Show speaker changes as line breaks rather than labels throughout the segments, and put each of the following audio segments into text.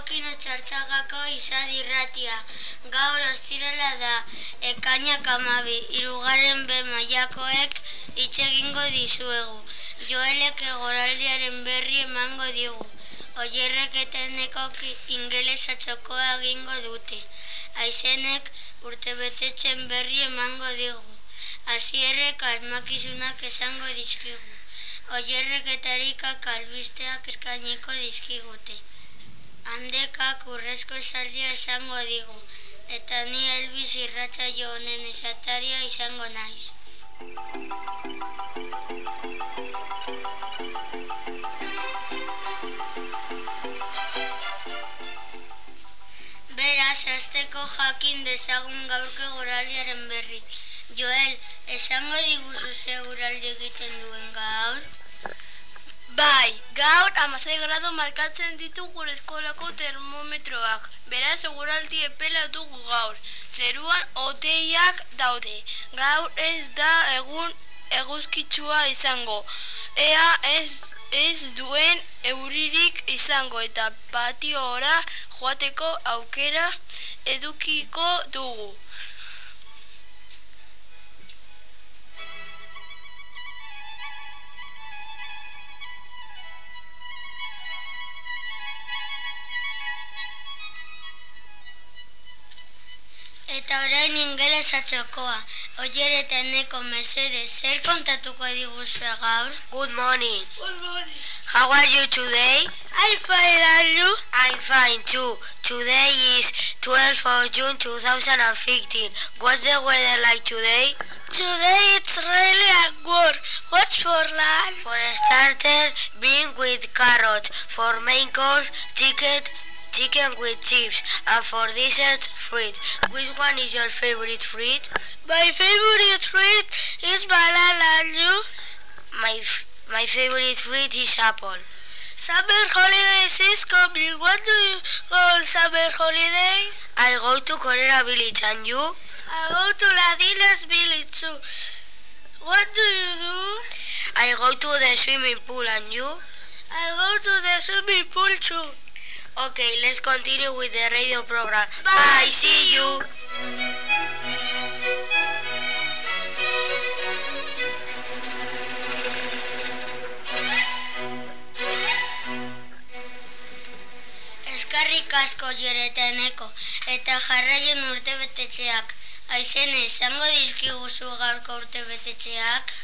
Joakin Otxartagako izadirratia. Gaur ostirela da, ekainak amabi, irugarren be maiakoek itxegingo dizuegu. Joelek egoraldiaren berri emango digu. Oierrek eta eneko ingelesa txokoa egingo dute. Aizenek urte betetzen berri emango digu. Azierrek asmakizunak esango dizkigu. Oierrek eta erikak albisteak eskainiko dizkigute. Handekak urrezko esaldia esango digu, eta ni elbiz irratza jo honen esataria izango naiz. Beraz, azteko jakin dezagun gaurke goraldiaren berri. Joel, esango diguzu ze guraldi egiten duen gaur?
Bai, gaur amazai grado markatzen ditu gure eskolako termometroak. Beraz, seguraldi epela dugu gaur. Zeruan oteiak daude. Gaur ez da egun eguzkitsua izango. Ea ez, ez duen euririk izango eta patiora joateko aukera edukiko dugu.
Eta orain ingelesa txokoa, oier eta eneko mesede, zer kontatuko diguzue gaur?
Good morning.
Good morning.
How are you today?
I'm fine, are you?
I'm fine too. Today is 12th of June 2015. What's the weather like today?
Today it's really and good. What's for lunch?
For starters, bean with carrots. For main course, chicken, chicken with chips. And for dessert, fruit. Which one is your favorite fruit?
My favorite fruit is banana, and you?
My f- my favorite fruit is apple.
Summer holidays is coming. When do you go on summer holidays?
I go to Corera Village and you?
I go to Ladinas village too. What do you do?
I go to the swimming pool and you?
I go to the swimming pool too.
Okay, let's continue with the radio program.
Bye.
See you.
Eskarrik asko joreteneko, eta jarraion urte betetxeak. Aizen, esango dizkiguzu gaurko urte betetxeak?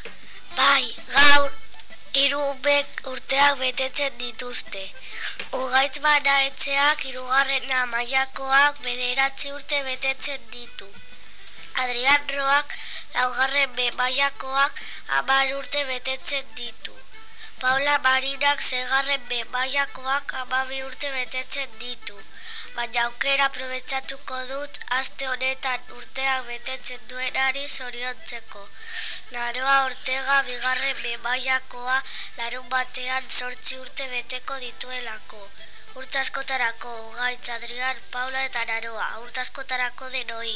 Bai, gaur irubek urteak betetzen dituzte. Ugaitz bana etxeak irugarren amaiakoak bederatzi urte betetzen ditu. Adrian Roak laugarren bemaiakoak amar urte betetzen ditu. Paula Marinak zegarren bemaiakoak amabi urte betetzen ditu. Baina aukera aprobetsatuko dut aste honetan urteak betetzen duenari zoriontzeko. Naroa Ortega bigarren bemaiakoa larun batean sortzi urte beteko dituelako. Urtaskotarako Ugaitz Adrian, Paula eta Naroa, urtaskotarako denoi.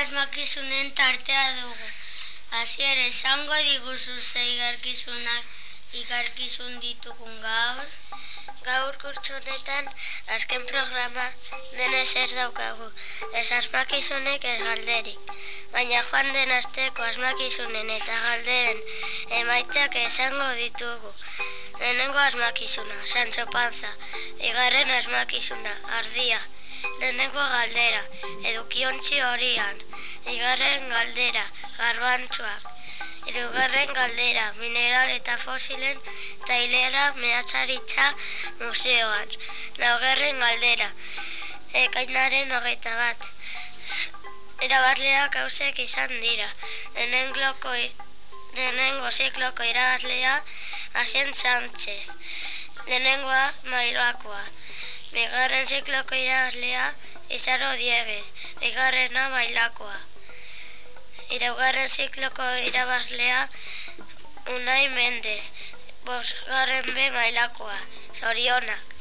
Asmakizunen tartea dugu. Hasier esango diguzu ze igarkizunak igarkizun ditugun gaur?
Gaur kurtso honetan azken programa denez ez daukagu. Ez asmakizunek ez galderik. Baina joan den asteko asmakizunen eta galderen emaitzak esango ditugu. Lehenengo asmakizuna, Sancho Panza. Igarren asmakizuna, Ardia. Lehenengo galdera, edukiontzi horian. Igarren galdera, garbantzuak. Hirugarren galdera, mineral eta fosilen tailera mehatzaritza museoan. Laugarren galdera, ekainaren hogeita bat. Irabazleak hausek izan dira. Lehenengloko Lehenengo zikloko irabazlea Asien Sánchez. Lehenengoa mailakoa. Bigarren zikloko irabazlea Izaro Diebez. Bigarrena mailakoa. Iraugarren zikloko irabazlea Unai Mendez. Bosgarren be mailakoa. Zorionak.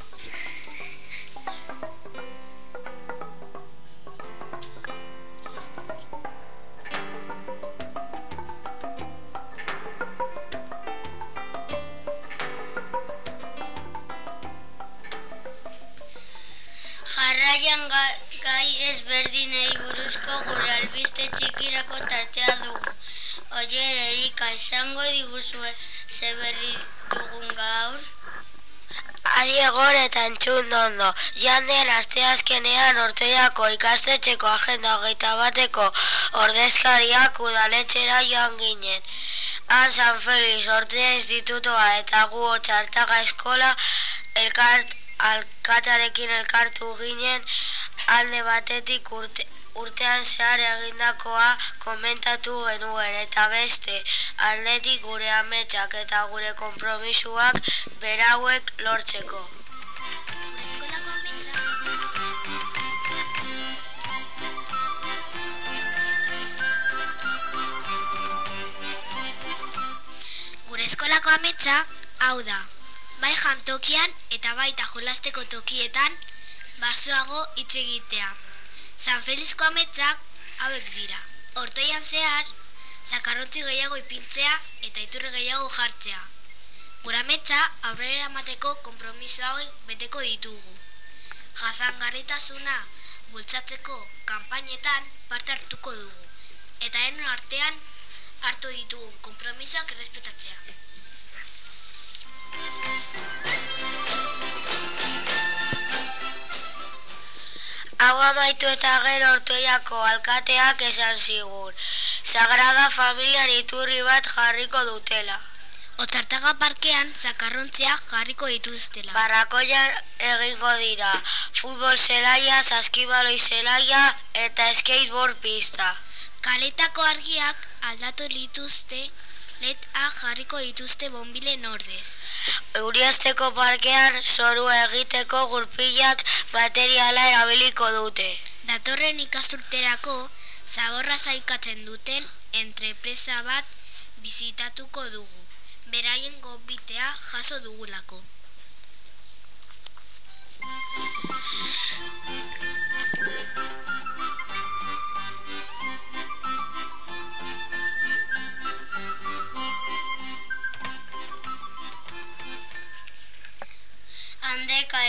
Ezberdinei buruzko gure albiste txikirako tartea dugu. Oier, Erika, izango diguzue ze berri dugun gaur?
Adi egon eta entzun ondo. Jandean asteazkenean ortoiako ikastetxeko agenda hogeita bateko ordezkariak udaletxera joan ginen. Han San Felix Ortea Institutoa eta gu Otxartaga Eskola elkart, alkatarekin elkartu ginen alde batetik urte, urtean zehar egindakoa komentatu genuen eta beste aldetik gure ametsak eta gure konpromisuak berauek lortzeko.
Gure eskolako ametsa hau da. Bai jantokian eta baita jolasteko tokietan basoago hitz egitea. San Felizko ametsak hauek dira. Ortoian zehar, zakarrontzi gehiago ipintzea eta iturri gehiago jartzea. Gure ametsa aurrera emateko konpromiso hauek beteko ditugu. Jasangarritasuna bultzatzeko kanpainetan parte hartuko dugu. Eta enen artean hartu ditugun konpromisoak errespetatzea.
Hau amaitu eta gero ortoiako alkateak esan zigun. Sagrada familian iturri bat jarriko dutela.
Otartaga parkean zakarrontzea jarriko dituztela.
Barrakoian egingo dira. Futbol zelaia, saskibaloi zelaia eta skateboard pista.
Kaletako argiak aldatu lituzte, leta jarriko dituzte bonbilen ordez.
Euriazteko parkean zoru egiteko gurpilak materiala erabiliko dute.
Datorren ikasturterako zaborra zaikatzen duten entrepresa bat bizitatuko dugu. Beraien gobitea jaso dugulako.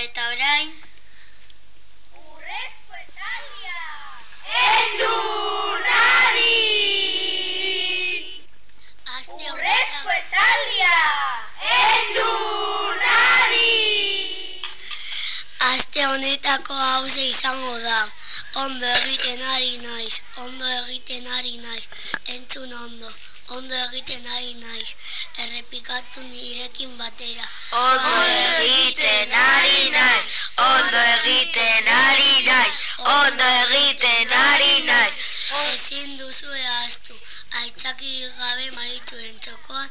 Eta orain,
Urrezko esaldia! Entzunari!
Aste
Urrezko esaldia! Entzunari!
Aste honetako hauze izango da. Ondo egiten ari naiz, ondo egiten ari naiz, entzun ondo, ondo egiten ari naiz, errepikatu nirekin batera.
Ondo egiten ari naiz, ondo egiten ari naiz, ondo egiten ari naiz.
Ezin duzu ahaztu, aitzakirik gabe maritxuren txokoan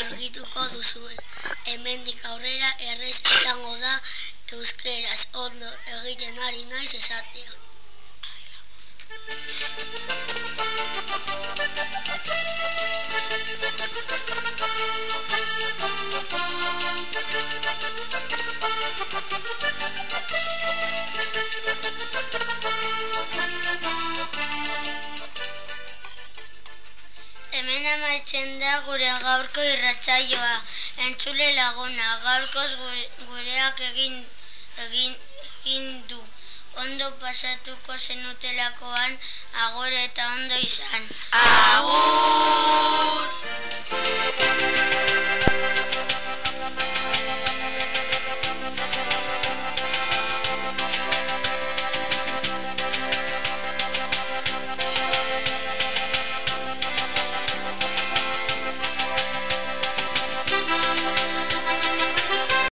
argituko duzue. Hemendik aurrera errez izango da euskeraz ondo egiten ari naiz esatea.
Hemen amaitzen da gure gaurko irratsaioa. Entzule laguna, gaurkoz gure, gureak egin, egin, egin du. Ondo pasatuko zenutelakoan, agore eta ondo izan.
Agur!